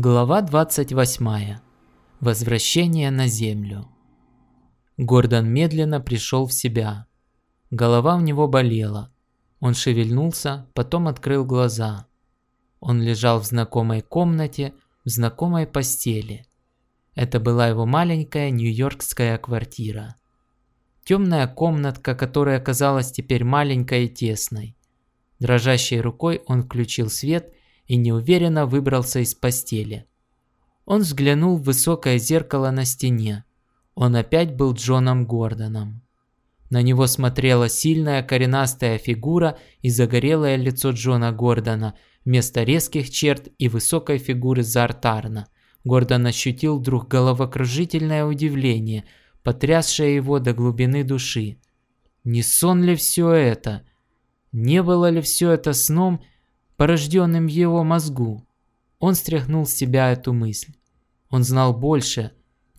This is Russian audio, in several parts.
Глава 28. Возвращение на Землю. Гордон медленно пришел в себя. Голова у него болела. Он шевельнулся, потом открыл глаза. Он лежал в знакомой комнате, в знакомой постели. Это была его маленькая нью-йоркская квартира. Темная комнатка, которая казалась теперь маленькой и тесной. Дрожащей рукой он включил свет и неуверенно выбрался из постели. Он взглянул в высокое зеркало на стене. Он опять был Джоном Гордоном. На него смотрела сильная коренастая фигура и загорелое лицо Джона Гордона вместо резких черт и высокой фигуры Зартарна. Гордон ощутил вдруг головокружительное удивление, потрясшее его до глубины души. Не сон ли все это? Не было ли все это сном, порожденным в его мозгу. Он стряхнул с себя эту мысль. Он знал больше.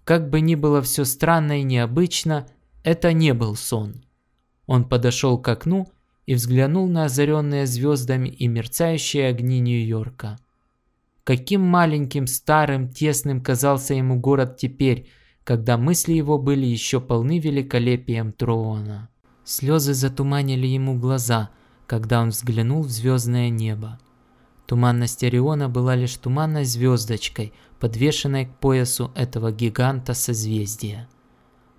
Как бы ни было все странно и необычно, это не был сон. Он подошел к окну и взглянул на озаренные звездами и мерцающие огни Нью-Йорка. Каким маленьким, старым, тесным казался ему город теперь, когда мысли его были еще полны великолепием Троона. Слезы затуманили ему глаза – когда он взглянул в звездное небо. Туманность Ориона была лишь туманной звездочкой, подвешенной к поясу этого гиганта созвездия.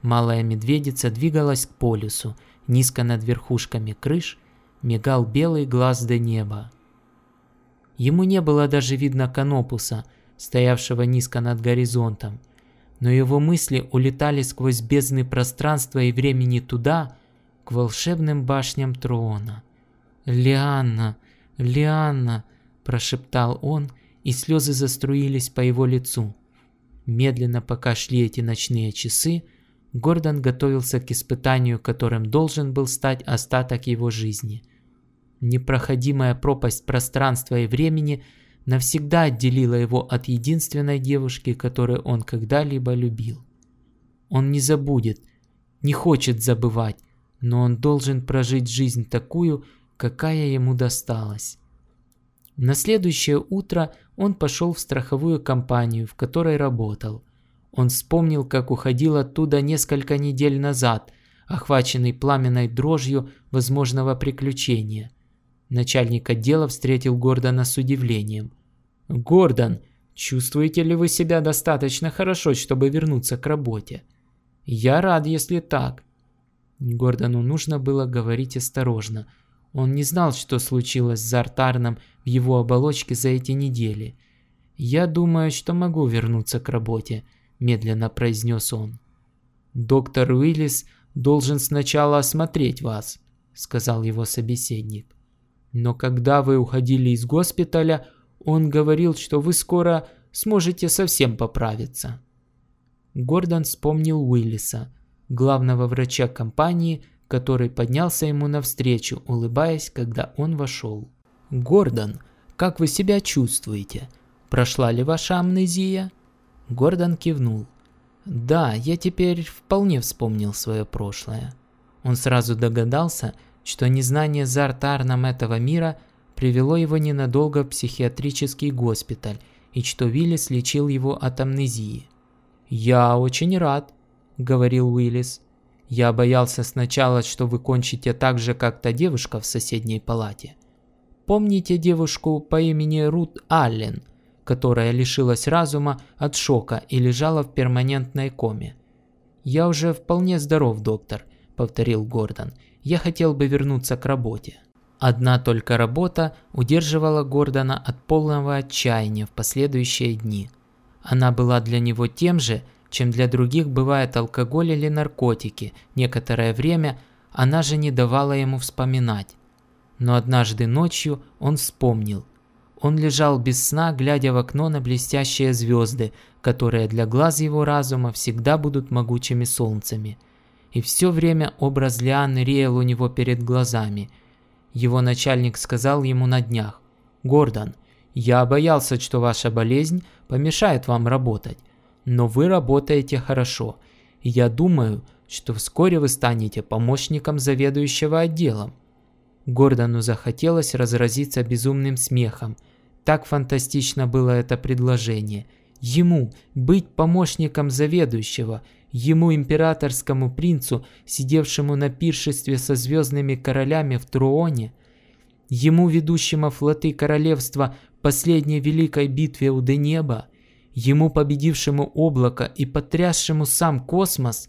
Малая медведица двигалась к полюсу, низко над верхушками крыш мигал белый глаз до неба. Ему не было даже видно Канопуса, стоявшего низко над горизонтом, но его мысли улетали сквозь бездны пространства и времени туда, к волшебным башням Троона. «Лианна! Лианна!» – прошептал он, и слезы заструились по его лицу. Медленно пока шли эти ночные часы, Гордон готовился к испытанию, которым должен был стать остаток его жизни. Непроходимая пропасть пространства и времени навсегда отделила его от единственной девушки, которую он когда-либо любил. Он не забудет, не хочет забывать, но он должен прожить жизнь такую, какая ему досталась. На следующее утро он пошел в страховую компанию, в которой работал. Он вспомнил, как уходил оттуда несколько недель назад, охваченный пламенной дрожью возможного приключения. Начальник отдела встретил Гордона с удивлением. «Гордон, чувствуете ли вы себя достаточно хорошо, чтобы вернуться к работе?» «Я рад, если так». Гордону нужно было говорить осторожно – он не знал, что случилось с Зартарном в его оболочке за эти недели. «Я думаю, что могу вернуться к работе», – медленно произнес он. «Доктор Уиллис должен сначала осмотреть вас», – сказал его собеседник. «Но когда вы уходили из госпиталя, он говорил, что вы скоро сможете совсем поправиться». Гордон вспомнил Уиллиса, главного врача компании, который поднялся ему навстречу, улыбаясь, когда он вошел. «Гордон, как вы себя чувствуете? Прошла ли ваша амнезия?» Гордон кивнул. «Да, я теперь вполне вспомнил свое прошлое». Он сразу догадался, что незнание Зартарном этого мира привело его ненадолго в психиатрический госпиталь и что Уиллис лечил его от амнезии. «Я очень рад», — говорил Уиллис. Я боялся сначала, что вы кончите так же, как та девушка в соседней палате. Помните девушку по имени Рут Аллен, которая лишилась разума от шока и лежала в перманентной коме? «Я уже вполне здоров, доктор», — повторил Гордон. «Я хотел бы вернуться к работе». Одна только работа удерживала Гордона от полного отчаяния в последующие дни. Она была для него тем же, чем для других бывает алкоголь или наркотики. Некоторое время она же не давала ему вспоминать. Но однажды ночью он вспомнил. Он лежал без сна, глядя в окно на блестящие звезды, которые для глаз его разума всегда будут могучими солнцами. И все время образ Лианы реял у него перед глазами. Его начальник сказал ему на днях, «Гордон, я боялся, что ваша болезнь помешает вам работать но вы работаете хорошо, я думаю, что вскоре вы станете помощником заведующего отделом. Гордону захотелось разразиться безумным смехом. так фантастично было это предложение. Ему быть помощником заведующего, ему императорскому принцу, сидевшему на пиршестве со звездными королями в Труоне, ему ведущему флоты королевства в последней великой битве у Денеба, ему победившему облако и потрясшему сам космос.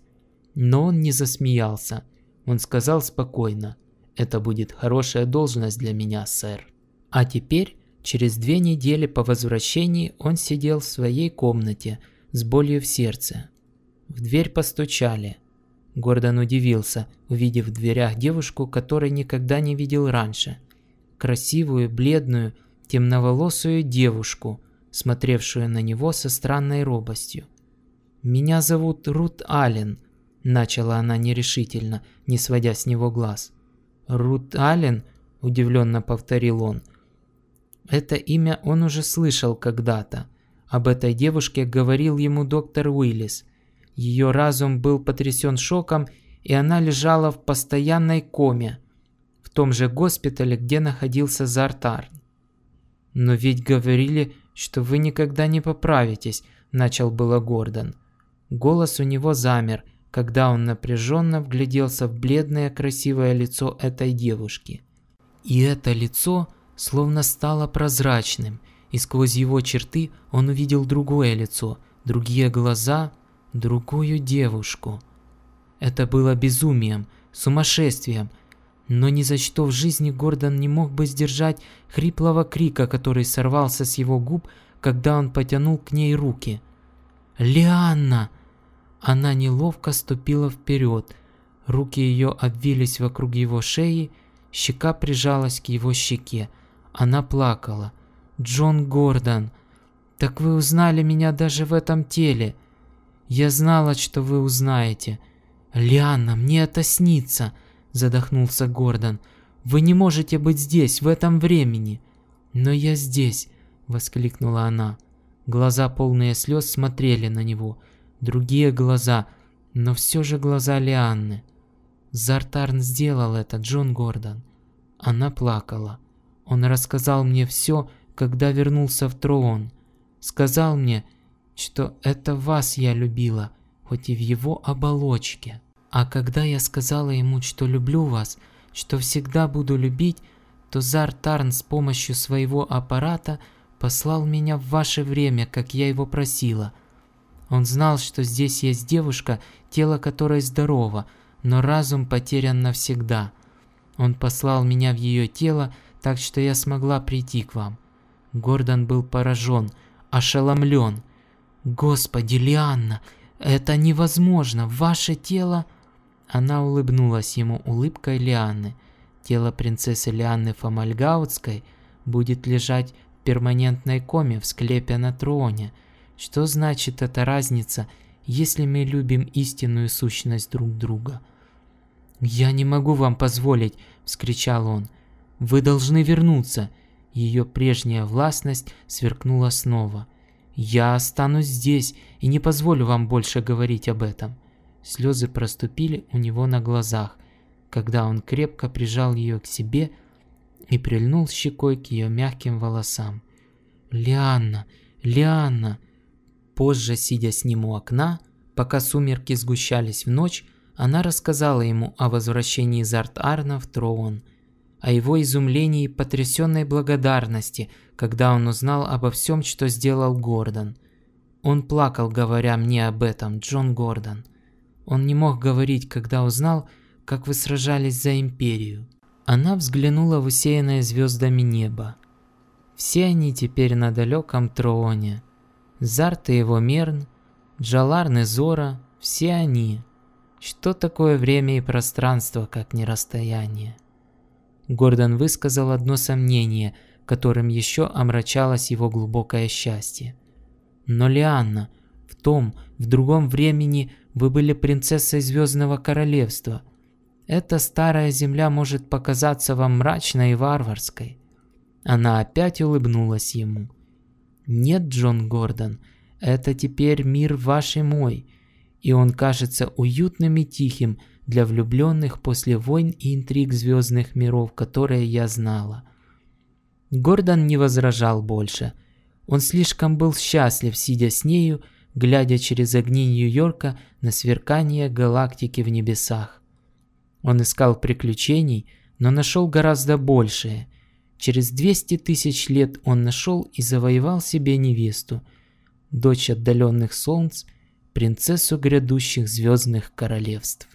Но он не засмеялся. Он сказал спокойно, «Это будет хорошая должность для меня, сэр». А теперь, через две недели по возвращении, он сидел в своей комнате с болью в сердце. В дверь постучали. Гордон удивился, увидев в дверях девушку, которой никогда не видел раньше. Красивую, бледную, темноволосую девушку, смотревшую на него со странной робостью. «Меня зовут Рут Аллен», – начала она нерешительно, не сводя с него глаз. «Рут Аллен?» – удивленно повторил он. Это имя он уже слышал когда-то. Об этой девушке говорил ему доктор Уиллис. Ее разум был потрясен шоком, и она лежала в постоянной коме, в том же госпитале, где находился Зартар. «Но ведь говорили, что вы никогда не поправитесь», – начал было Гордон. Голос у него замер, когда он напряженно вгляделся в бледное красивое лицо этой девушки. И это лицо словно стало прозрачным, и сквозь его черты он увидел другое лицо, другие глаза, другую девушку. Это было безумием, сумасшествием, но ни за что в жизни Гордон не мог бы сдержать хриплого крика, который сорвался с его губ, когда он потянул к ней руки. «Лианна!» Она неловко ступила вперед. Руки ее обвились вокруг его шеи, щека прижалась к его щеке. Она плакала. «Джон Гордон, так вы узнали меня даже в этом теле. Я знала, что вы узнаете. Лианна, мне это снится!» Задохнулся Гордон. Вы не можете быть здесь в этом времени. Но я здесь, воскликнула она. Глаза полные слез смотрели на него, другие глаза, но все же глаза Лианны. Зартарн сделал это, Джон Гордон. Она плакала. Он рассказал мне все, когда вернулся в Троон. Сказал мне, что это вас я любила, хоть и в его оболочке. А когда я сказала ему, что люблю вас, что всегда буду любить, то Зар Тарн с помощью своего аппарата послал меня в ваше время, как я его просила. Он знал, что здесь есть девушка, тело которой здорово, но разум потерян навсегда. Он послал меня в ее тело, так что я смогла прийти к вам. Гордон был поражен, ошеломлен. «Господи, Лианна, это невозможно! Ваше тело...» Она улыбнулась ему улыбкой Лианны. Тело принцессы Лианны Фомальгаутской будет лежать в перманентной коме в склепе на троне. Что значит эта разница, если мы любим истинную сущность друг друга? «Я не могу вам позволить!» – вскричал он. «Вы должны вернуться!» Ее прежняя властность сверкнула снова. «Я останусь здесь и не позволю вам больше говорить об этом». Слезы проступили у него на глазах, когда он крепко прижал ее к себе и прильнул щекой к ее мягким волосам. «Лианна! Лианна!» Позже, сидя с ним у окна, пока сумерки сгущались в ночь, она рассказала ему о возвращении Зарт-Арна в Троон, о его изумлении и потрясенной благодарности, когда он узнал обо всем, что сделал Гордон. Он плакал, говоря мне об этом, Джон Гордон. Он не мог говорить, когда узнал, как вы сражались за Империю. Она взглянула в усеянное звездами небо. Все они теперь на далеком Трооне. Зарт и его Мерн, Джаларн и Зора, все они. Что такое время и пространство, как не расстояние? Гордон высказал одно сомнение, которым еще омрачалось его глубокое счастье. Но Лианна, в том, в другом времени вы были принцессой Звездного Королевства. Эта старая земля может показаться вам мрачной и варварской. Она опять улыбнулась ему. Нет, Джон Гордон, это теперь мир ваш и мой, и он кажется уютным и тихим для влюбленных после войн и интриг звездных миров, которые я знала. Гордон не возражал больше. Он слишком был счастлив, сидя с нею, глядя через огни Нью-Йорка на сверкание галактики в небесах. Он искал приключений, но нашел гораздо большее. Через 200 тысяч лет он нашел и завоевал себе невесту, дочь отдаленных солнц, принцессу грядущих звездных королевств.